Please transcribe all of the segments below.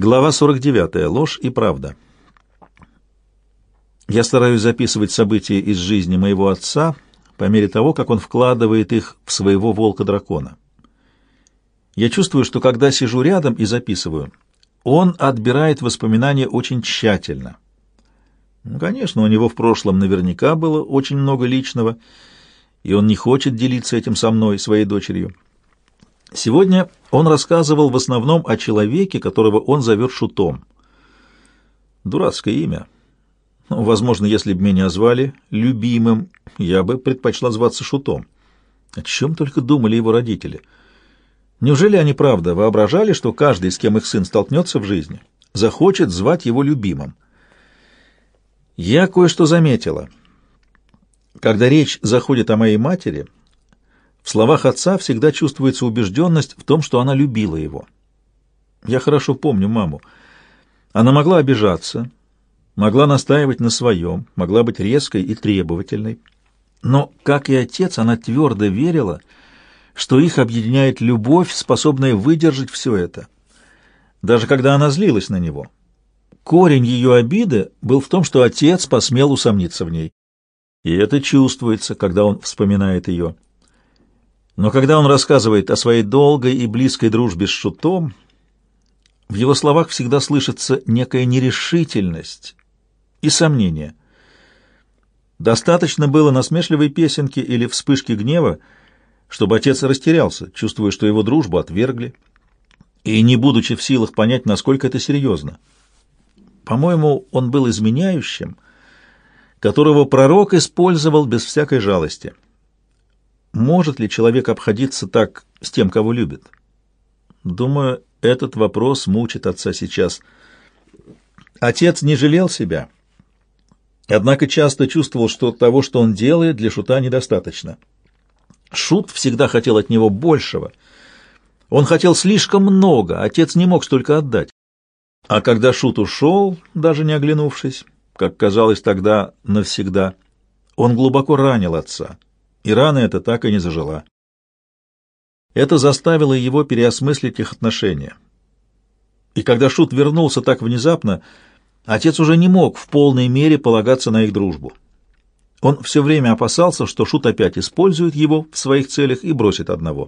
Глава 49. Ложь и правда. Я стараюсь записывать события из жизни моего отца по мере того, как он вкладывает их в своего волка-дракона. Я чувствую, что когда сижу рядом и записываю, он отбирает воспоминания очень тщательно. Ну, конечно, у него в прошлом наверняка было очень много личного, и он не хочет делиться этим со мной, своей дочерью. Сегодня он рассказывал в основном о человеке, которого он зовет Шутом. Дурацкое имя. Ну, возможно, если бы меня звали любимым, я бы предпочла зваться Шутом. О чем только думали его родители. Неужели они правда воображали, что каждый, с кем их сын столкнется в жизни, захочет звать его любимым? Я кое-что заметила. Когда речь заходит о моей матери, в словах отца всегда чувствуется убежденность в том, что она любила его. Я хорошо помню маму. Она могла обижаться, могла настаивать на своем, могла быть резкой и требовательной. Но, как и отец, она твердо верила, что их объединяет любовь, способная выдержать все это. Даже когда она злилась на него. Корень ее обиды был в том, что отец посмел усомниться в ней. И это чувствуется, когда он вспоминает ее. Но когда он рассказывает о своей долгой и близкой дружбе с Шутом, в его словах всегда слышится некая нерешительность и сомнение. Достаточно было насмешливой песенки или вспышки гнева, чтобы отец растерялся, чувствуя, что его дружбу отвергли, и не будучи в силах понять, насколько это серьезно. По-моему, он был изменяющим, которого пророк использовал без всякой жалости. Может ли человек обходиться так с тем, кого любит? Думаю, этот вопрос мучит отца сейчас. Отец не жалел себя, однако часто чувствовал, что того, что он делает, для Шута недостаточно. Шут всегда хотел от него большего. Он хотел слишком много, отец не мог столько отдать. А когда Шут ушел, даже не оглянувшись, как казалось тогда навсегда, он глубоко ранил отца и рана эта так и не зажила. Это заставило его переосмыслить их отношения. И когда Шут вернулся так внезапно, отец уже не мог в полной мере полагаться на их дружбу. Он все время опасался, что Шут опять использует его в своих целях и бросит одного.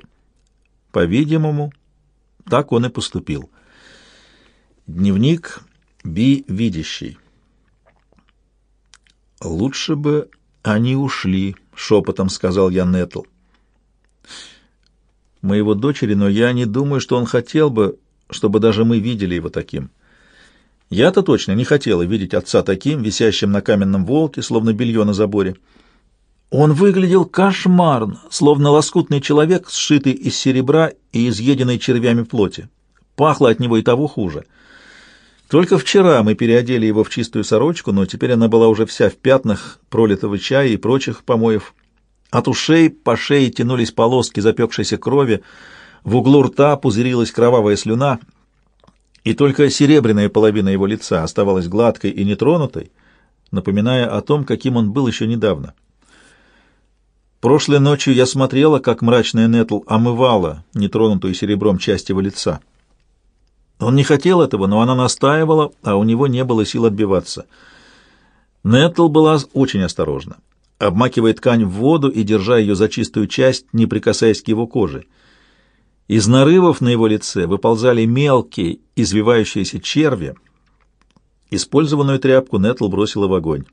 По-видимому, так он и поступил. Дневник Би видящий. Лучше бы они ушли, шепотом сказал я Нетл. Моего дочери, но я не думаю, что он хотел бы, чтобы даже мы видели его таким. Я-то точно не хотела видеть отца таким, висящим на каменном волке, словно белье на заборе. Он выглядел кошмарно, словно лоскутный человек, сшитый из серебра и изъеденный червями плоти. Пахло от него и того хуже. Только вчера мы переодели его в чистую сорочку, но теперь она была уже вся в пятнах пролитого чая и прочих помоев. От ушей по шее тянулись полоски запекшейся крови, в углу рта пузырилась кровавая слюна, и только серебряная половина его лица оставалась гладкой и нетронутой, напоминая о том, каким он был еще недавно. Прошлой ночью я смотрела, как мрачная Нетл омывала нетронутую серебром часть его лица. Он не хотел этого, но она настаивала, а у него не было сил отбиваться. Нетл была очень осторожна, обмакивая ткань в воду и держа ее за чистую часть, не прикасаясь к его коже. Из нарывов на его лице выползали мелкие, извивающиеся черви. Использованную тряпку Нетл бросила в огонь.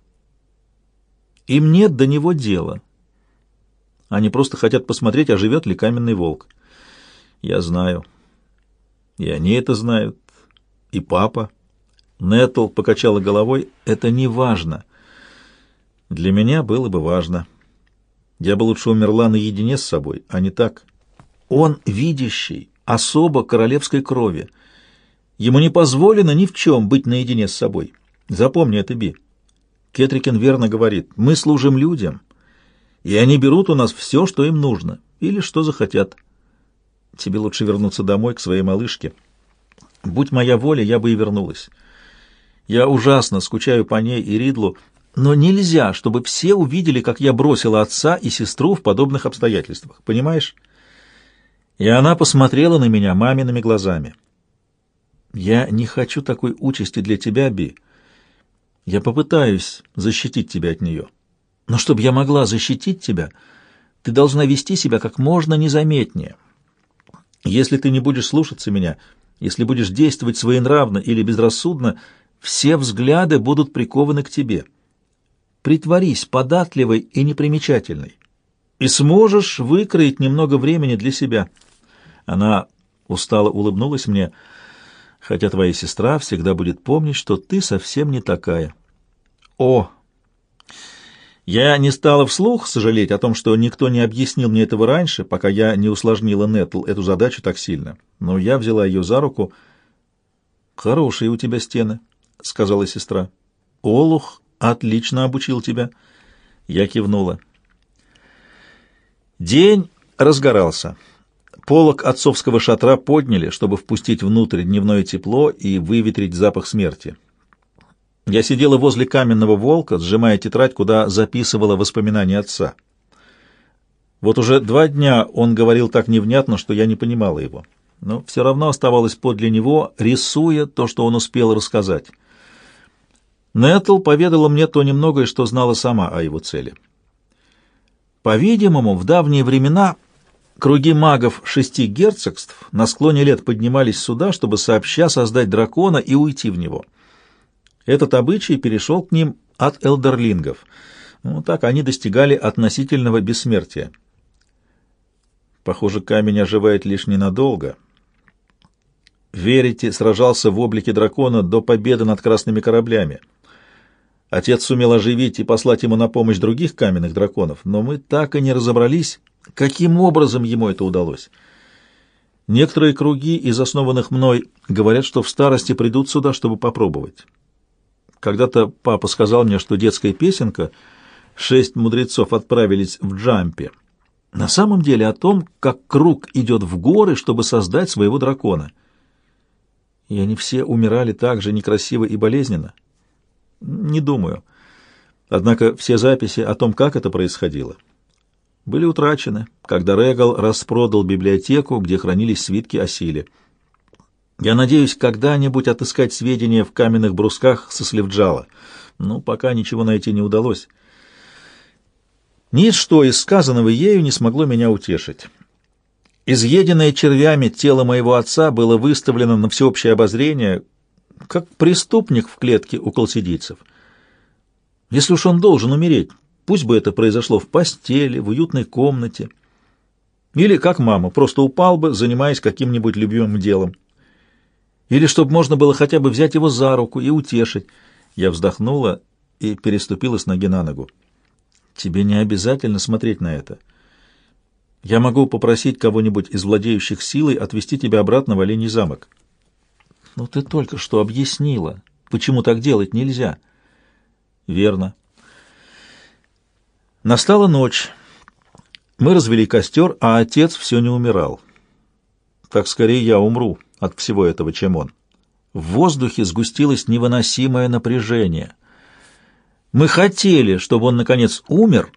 Им нет до него дела. Они просто хотят посмотреть, а живет ли каменный волк. Я знаю. И они это знают. И папа. Нетл покачала головой. Это не важно. Для меня было бы важно. Я бы лучше умерла наедине с собой, а не так. Он видящий, особо королевской крови. Ему не позволено ни в чем быть наедине с собой. Запомни это, Би. Кетрикин верно говорит. Мы служим людям, и они берут у нас все, что им нужно, или что захотят. Тебе лучше вернуться домой к своей малышке. Будь моя воля, я бы и вернулась. Я ужасно скучаю по ней и Ридлу, но нельзя, чтобы все увидели, как я бросила отца и сестру в подобных обстоятельствах. Понимаешь? И она посмотрела на меня мамиными глазами. Я не хочу такой участи для тебя, Би. Я попытаюсь защитить тебя от нее. Но чтобы я могла защитить тебя, ты должна вести себя как можно незаметнее. Если ты не будешь слушаться меня, если будешь действовать своенравно или безрассудно, все взгляды будут прикованы к тебе. Притворись податливой и непримечательной, и сможешь выкроить немного времени для себя. Она устало улыбнулась мне, хотя твоя сестра всегда будет помнить, что ты совсем не такая. О! Я не стала вслух сожалеть о том, что никто не объяснил мне этого раньше, пока я не усложнила Нетл эту задачу так сильно. Но я взяла ее за руку. «Хорошие у тебя стены», — сказала сестра. «Олух отлично обучил тебя». Я кивнула. День разгорался. Полок отцовского шатра подняли, чтобы впустить внутрь дневное тепло и выветрить запах смерти. Я сидела возле каменного волка, сжимая тетрадь, куда записывала воспоминания отца. Вот уже два дня он говорил так невнятно, что я не понимала его. Но все равно оставалась подле него, рисуя то, что он успел рассказать. Нетл поведала мне то немногое, что знала сама о его цели. По-видимому, в давние времена круги магов шести герцогств на склоне лет поднимались сюда, чтобы сообща создать дракона и уйти в него — этот обычай перешел к ним от элдерлингов. Ну, так они достигали относительного бессмертия. Похоже, камень оживает лишь ненадолго. Верите сражался в облике дракона до победы над красными кораблями. Отец сумел оживить и послать ему на помощь других каменных драконов, но мы так и не разобрались, каким образом ему это удалось. Некоторые круги из основанных мной говорят, что в старости придут сюда, чтобы попробовать. Когда-то папа сказал мне, что детская песенка «Шесть мудрецов отправились в джампе» на самом деле о том, как круг идет в горы, чтобы создать своего дракона. И они все умирали так же некрасиво и болезненно? Не думаю. Однако все записи о том, как это происходило, были утрачены, когда Регал распродал библиотеку, где хранились свитки о силе. Я надеюсь когда-нибудь отыскать сведения в каменных брусках со Сливджала, но пока ничего найти не удалось. Ничто из сказанного ею не смогло меня утешить. Изъеденное червями тело моего отца было выставлено на всеобщее обозрение, как преступник в клетке у колсидийцев. Если уж он должен умереть, пусть бы это произошло в постели, в уютной комнате, или, как мама, просто упал бы, занимаясь каким-нибудь любимым делом. Или чтобы можно было хотя бы взять его за руку и утешить. Я вздохнула и переступила с ноги на ногу. Тебе не обязательно смотреть на это. Я могу попросить кого-нибудь из владеющих силой отвезти тебя обратно в Оленей замок. Но ты только что объяснила, почему так делать нельзя. Верно. Настала ночь. Мы развели костер, а отец все не умирал. Так скорее я умру от всего этого, чем он. В воздухе сгустилось невыносимое напряжение. Мы хотели, чтобы он, наконец, умер,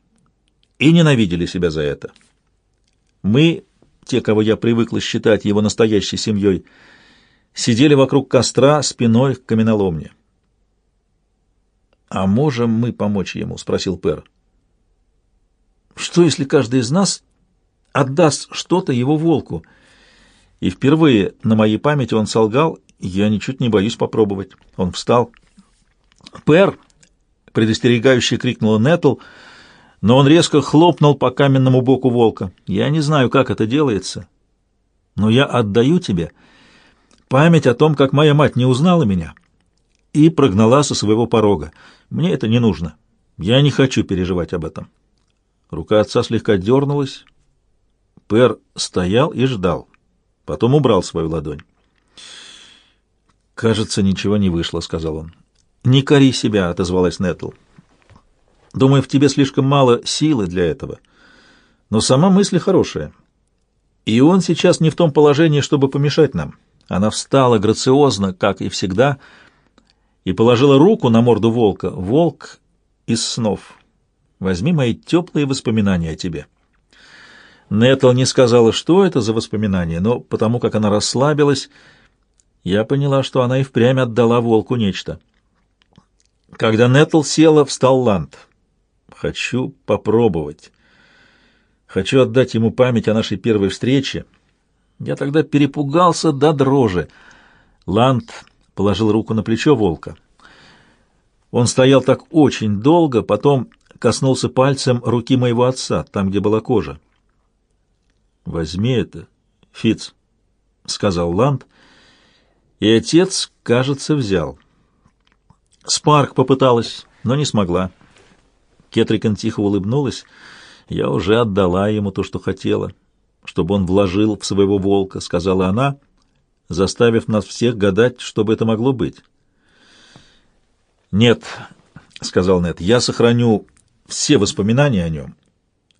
и ненавидели себя за это. Мы, те, кого я привыкла считать его настоящей семьей, сидели вокруг костра спиной к каменоломне. «А можем мы помочь ему?» — спросил Пер. «Что, если каждый из нас отдаст что-то его волку?» И впервые на моей памяти он солгал, я ничуть не боюсь попробовать. Он встал. «Пэр!» — предостерегающе крикнула Нетл, но он резко хлопнул по каменному боку волка. «Я не знаю, как это делается, но я отдаю тебе память о том, как моя мать не узнала меня и прогнала со своего порога. Мне это не нужно. Я не хочу переживать об этом». Рука отца слегка дернулась. Пэр стоял и ждал. Потом убрал свою ладонь. «Кажется, ничего не вышло», — сказал он. «Не кори себя», — отозвалась Нетл. «Думаю, в тебе слишком мало силы для этого. Но сама мысль хорошая. И он сейчас не в том положении, чтобы помешать нам». Она встала грациозно, как и всегда, и положила руку на морду волка. «Волк из снов. Возьми мои теплые воспоминания о тебе». Нетл не сказала, что это за воспоминание, но потому как она расслабилась, Я поняла, что она и впрямь отдала волку нечто. Когда Нетл села, встал Ланд. Хочу попробовать. Хочу отдать ему память о нашей первой встрече. Я тогда перепугался до дрожи. Ланд положил руку на плечо волка. Он стоял так очень долго, потом коснулся пальцем руки моего отца, там, где была кожа. «Возьми это, Фиц», — сказал Ланд, и отец, кажется, взял. Спарк попыталась, но не смогла. Кетрикон тихо улыбнулась. «Я уже отдала ему то, что хотела, чтобы он вложил в своего волка», — сказала она, заставив нас всех гадать, что бы это могло быть. «Нет», — сказал Нед, — «я сохраню все воспоминания о нем,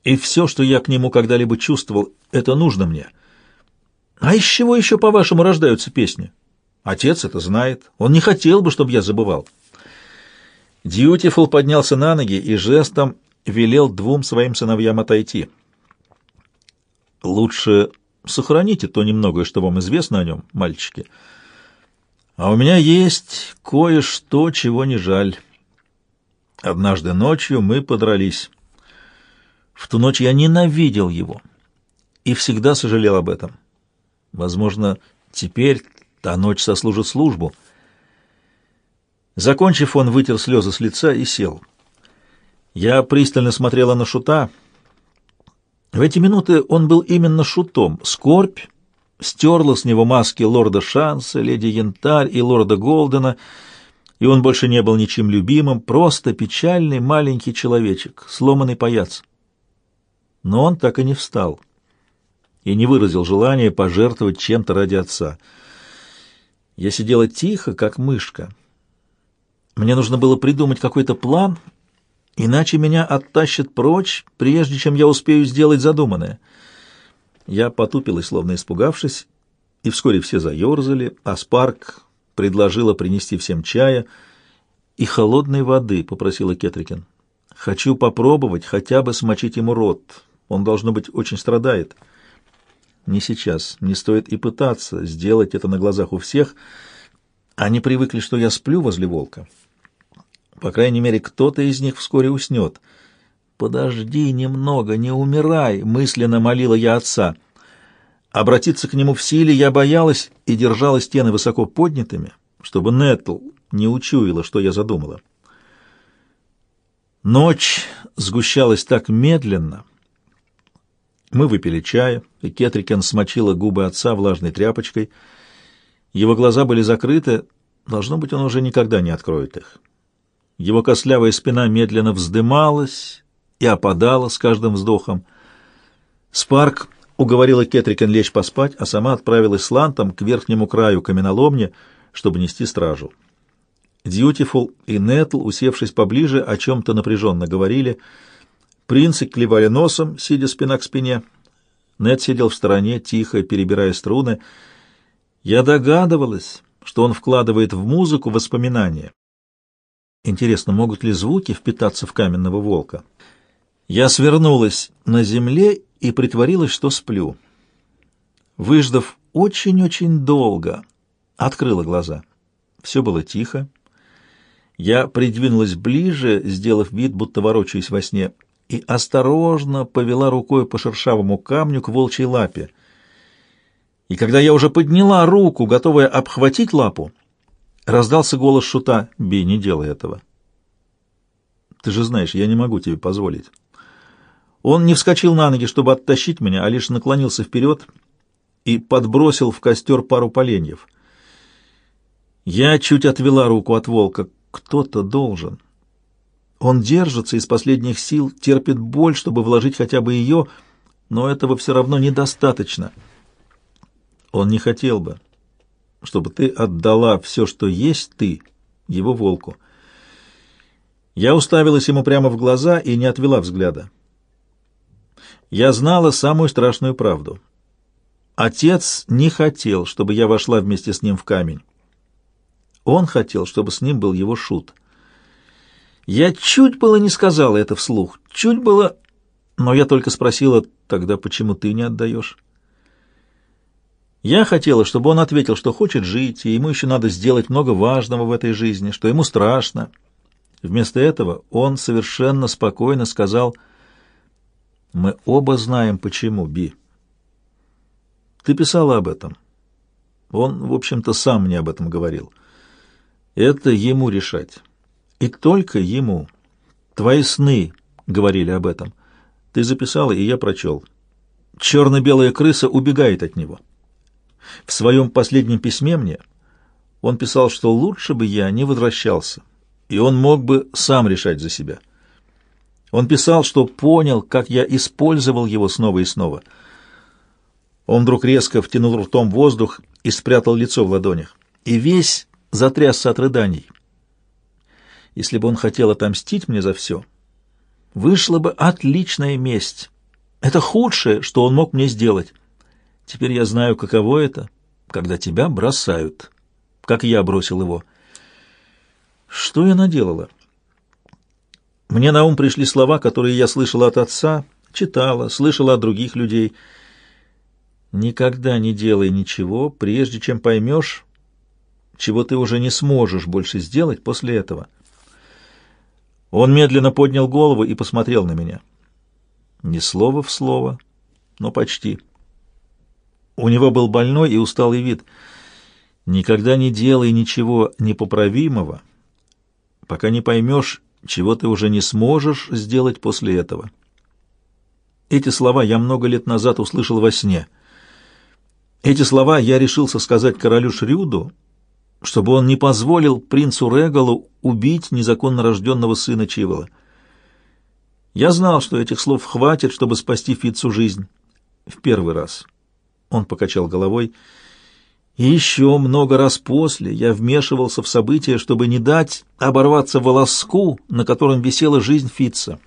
и все, что я к нему когда-либо чувствовал, это нужно мне. А из чего еще, по-вашему, рождаются песни? Отец это знает. Он не хотел бы, чтобы я забывал». Дьютифул поднялся на ноги и жестом велел двум своим сыновьям отойти. «Лучше сохраните то немногое, что вам известно о нем, мальчики. А у меня есть кое-что, чего не жаль. Однажды ночью мы подрались. В ту ночь я ненавидел его и всегда сожалел об этом. Возможно, теперь та ночь сослужит службу». Закончив, он вытер слезы с лица и сел. Я пристально смотрела на Шута. В эти минуты он был именно Шутом. Скорбь стерла с него маски лорда Шанса, леди Янтарь и лорда Голдена, и он больше не был ничем любимым, просто печальный маленький человечек, сломанный паяц. Но он так и не встал и не выразил желания пожертвовать чем-то ради отца. Я сидела тихо, как мышка, мне нужно было придумать какой-то план, иначе меня оттащат прочь, прежде чем я успею сделать задуманное. Я потупилась, словно испугавшись, и вскоре все заерзали, а Спарк предложила принести всем чая и холодной воды, попросила Кетрикин. Хочу попробовать хотя бы смочить ему рот. Он, должно быть, очень страдает. Не сейчас. Не стоит и пытаться сделать это на глазах у всех. Они привыкли, что я сплю возле волка. По крайней мере, кто-то из них вскоре уснет. «Подожди немного, не умирай!» — мысленно молила я отца. Обратиться к нему в силе я боялась и держала стены высоко поднятыми, чтобы Нетл не учуяла, что я задумала. Ночь сгущалась так медленно. Мы выпили чая, и Кетрикен смочила губы отца влажной тряпочкой. Его глаза были закрыты, должно быть, он уже никогда не откроет их. Его костлявая спина медленно вздымалась и опадала с каждым вздохом. Спарк уговорила Кетрикен лечь поспать, а сама отправилась с Лантом к верхнему краю каменоломни, чтобы нести стражу. Дьютифул и Нетл, усевшись поближе, о чем-то напряженно говорили. Принцы клевали носом, сидя спина к спине. Нет сидел в стороне, тихо перебирая струны. Я догадывалась, что он вкладывает в музыку воспоминания. Интересно, могут ли звуки впитаться в каменного волка? Я свернулась на земле и притворилась, что сплю. Выждав очень-очень долго, открыла глаза. Все было тихо. Я придвинулась ближе, сделав вид, будто ворочаюсь во сне, и осторожно повела рукой по шершавому камню к волчьей лапе. И когда я уже подняла руку, готовая обхватить лапу, Раздался голос шута. «Би, не делай этого». «Ты же знаешь, я не могу тебе позволить». Он не вскочил на ноги, чтобы оттащить меня, а лишь наклонился вперед и подбросил в костер пару поленьев. Я чуть отвела руку от волка. Кто-то должен. Он держится из последних сил, терпит боль, чтобы вложить хотя бы ее, но этого все равно недостаточно. Он не хотел бы чтобы ты отдала все, что есть ты, его волку. Я уставилась ему прямо в глаза и не отвела взгляда. Я знала самую страшную правду. Отец не хотел, чтобы я вошла вместе с ним в камень. Он хотел, чтобы с ним был его шут. Я чуть было не сказала это вслух, чуть было, но я только спросила, тогда почему ты не отдаешь? Я хотела, чтобы он ответил, что хочет жить, и ему еще надо сделать много важного в этой жизни, что ему страшно. Вместо этого он совершенно спокойно сказал, «Мы оба знаем, почему, Би. Ты писала об этом. Он, в общем-то, сам мне об этом говорил. Это ему решать. И только ему. Твои сны говорили об этом. Ты записала, и я прочел. Черно-белая крыса убегает от него». В своем последнем письме мне он писал, что лучше бы я не возвращался, и он мог бы сам решать за себя. Он писал, что понял, как я использовал его снова и снова. Он вдруг резко втянул ртом воздух и спрятал лицо в ладонях, и весь затрясся от рыданий. Если бы он хотел отомстить мне за все, вышла бы отличная месть. Это худшее, что он мог мне сделать. Теперь я знаю, каково это, когда тебя бросают, как я бросил его. Что я наделала? Мне на ум пришли слова, которые я слышала от отца, читала, слышала от других людей. Никогда не делай ничего, прежде чем поймешь, чего ты уже не сможешь больше сделать после этого. Он медленно поднял голову и посмотрел на меня. Ни слова в слово, но почти. У него был больной и усталый вид. Никогда не делай ничего непоправимого, пока не поймешь, чего ты уже не сможешь сделать после этого. Эти слова я много лет назад услышал во сне. Эти слова я решился сказать королю Шрюду, чтобы он не позволил принцу Регалу убить незаконно рожденного сына Чивола. Я знал, что этих слов хватит, чтобы спасти Фитцу жизнь. В первый раз. Он покачал головой. И еще много раз после я вмешивался в события, чтобы не дать оборваться волоску, на котором висела жизнь Фитца.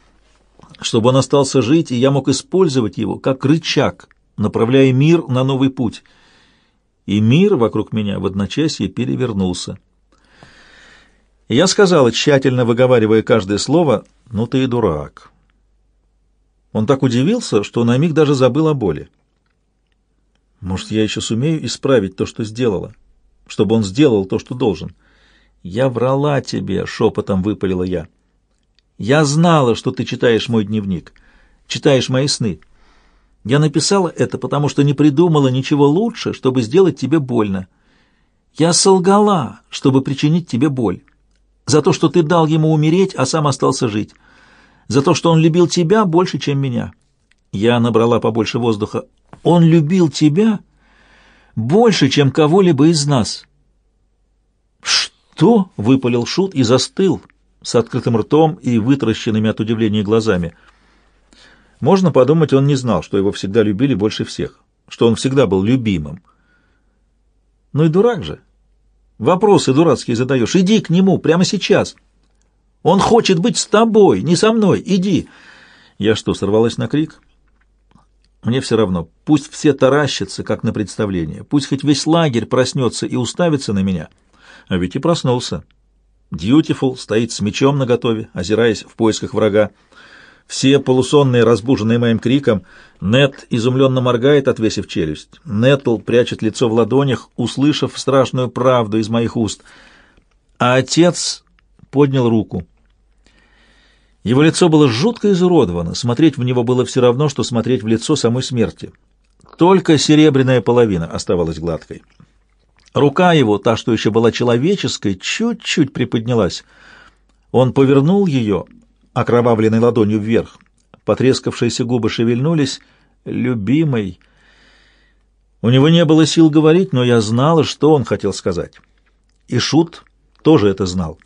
Чтобы он остался жить, и я мог использовать его как рычаг, направляя мир на новый путь. И мир вокруг меня в одночасье перевернулся. Я сказала, тщательно выговаривая каждое слово, «Ну ты и дурак». Он так удивился, что на миг даже забыл о боли. Может, я еще сумею исправить то, что сделала, чтобы он сделал то, что должен. Я врала тебе, шепотом выпалила я. Я знала, что ты читаешь мой дневник, читаешь мои сны. Я написала это, потому что не придумала ничего лучше, чтобы сделать тебе больно. Я солгала, чтобы причинить тебе боль. За то, что ты дал ему умереть, а сам остался жить. За то, что он любил тебя больше, чем меня. Я набрала побольше воздуха. Он любил тебя больше, чем кого-либо из нас. Что? выпалил шут и застыл с открытым ртом и вытаращенными от удивления глазами. Можно подумать, он не знал, что его всегда любили больше всех, что он всегда был любимым. Ну и дурак же. Вопросы дурацкие задаешь. Иди к нему прямо сейчас. Он хочет быть с тобой, не со мной. Иди. Я что, сорвалась на крик? Мне все равно, пусть все таращатся, как на представление, пусть хоть весь лагерь проснется и уставится на меня. А ведь и проснулся. Дьютифул стоит с мечом наготове, озираясь в поисках врага. Все полусонные, разбуженные моим криком, Нет изумленно моргает, отвесив челюсть. Нетл прячет лицо в ладонях, услышав страшную правду из моих уст. А отец поднял руку. Его лицо было жутко изуродовано, смотреть в него было все равно, что смотреть в лицо самой смерти. Только серебряная половина оставалась гладкой. Рука его, та, что еще была человеческой, чуть-чуть приподнялась. Он повернул ее, окровавленной ладонью вверх. Потрескавшиеся губы шевельнулись. «Любимый!» У него не было сил говорить, но я знала, что он хотел сказать. И Шут тоже это знал.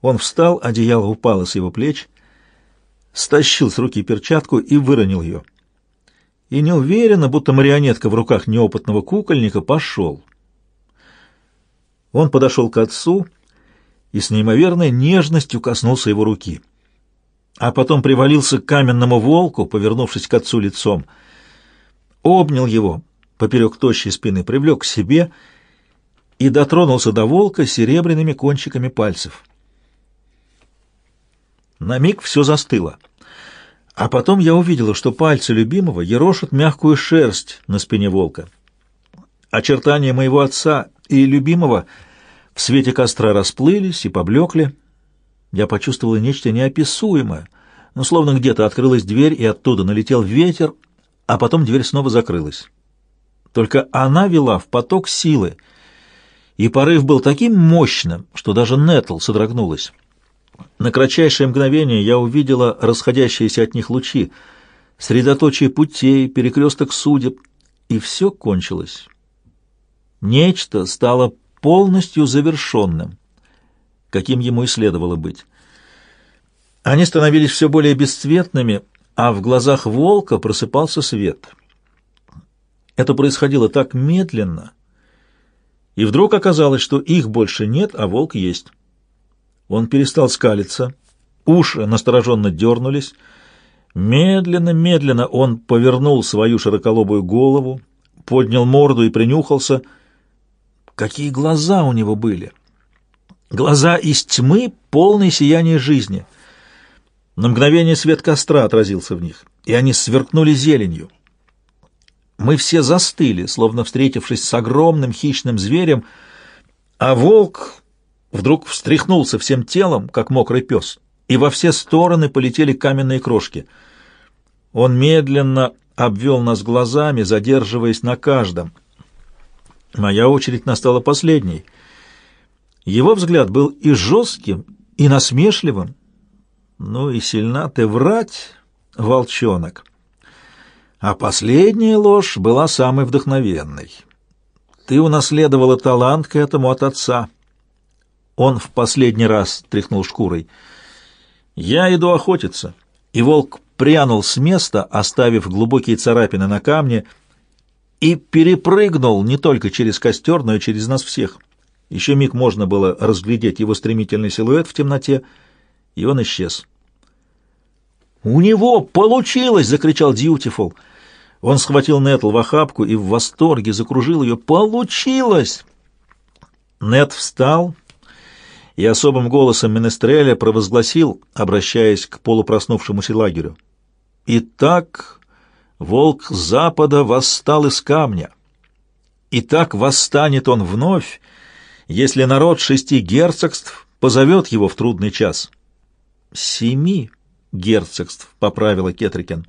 Он встал, одеяло упало с его плеч, стащил с руки перчатку и выронил ее. И неуверенно, будто марионетка в руках неопытного кукольника, пошел. Он подошел к отцу и с неимоверной нежностью коснулся его руки. А потом привалился к каменному волку, повернувшись к отцу лицом, обнял его поперек тощей спины, привлек к себе и дотронулся до волка серебряными кончиками пальцев. На миг все застыло. А потом я увидела, что пальцы любимого ерошат мягкую шерсть на спине волка. Очертания моего отца и любимого в свете костра расплылись и поблекли. Я почувствовала нечто неописуемое, ну, словно где-то открылась дверь, и оттуда налетел ветер, а потом дверь снова закрылась. Только она вела в поток силы, и порыв был таким мощным, что даже Нетл содрогнулась. На кратчайшее мгновение я увидела расходящиеся от них лучи, средоточие путей, перекресток судеб, и все кончилось. Нечто стало полностью завершенным, каким ему и следовало быть. Они становились все более бесцветными, а в глазах волка просыпался свет. Это происходило так медленно, и вдруг оказалось, что их больше нет, а волк есть. Он перестал скалиться, уши настороженно дернулись. Медленно-медленно он повернул свою широколобую голову, поднял морду и принюхался. Какие глаза у него были! Глаза из тьмы, полные сияния жизни. На мгновение свет костра отразился в них, и они сверкнули зеленью. Мы все застыли, словно встретившись с огромным хищным зверем, а волк вдруг встряхнулся всем телом, как мокрый пес, и во все стороны полетели каменные крошки. Он медленно обвел нас глазами, задерживаясь на каждом. Моя очередь настала последней. Его взгляд был и жестким, и насмешливым. Ну и сильна ты врать, волчонок. А последняя ложь была самой вдохновенной. Ты унаследовала талант к этому от отца — он в последний раз тряхнул шкурой. «Я иду охотиться». И волк прянул с места, оставив глубокие царапины на камне, и перепрыгнул не только через костер, но и через нас всех. Еще миг можно было разглядеть его стремительный силуэт в темноте, и он исчез. «У него получилось!» — закричал Дьютифул. Он схватил Нетл в охапку и в восторге закружил ее. «Получилось!» Нет встал, и особым голосом Менестреля провозгласил, обращаясь к полупроснувшемуся лагерю. «Итак, волк запада восстал из камня. Итак, восстанет он вновь, если народ шести герцогств позовет его в трудный час». «Семи герцогств», — поправила Кетрикен.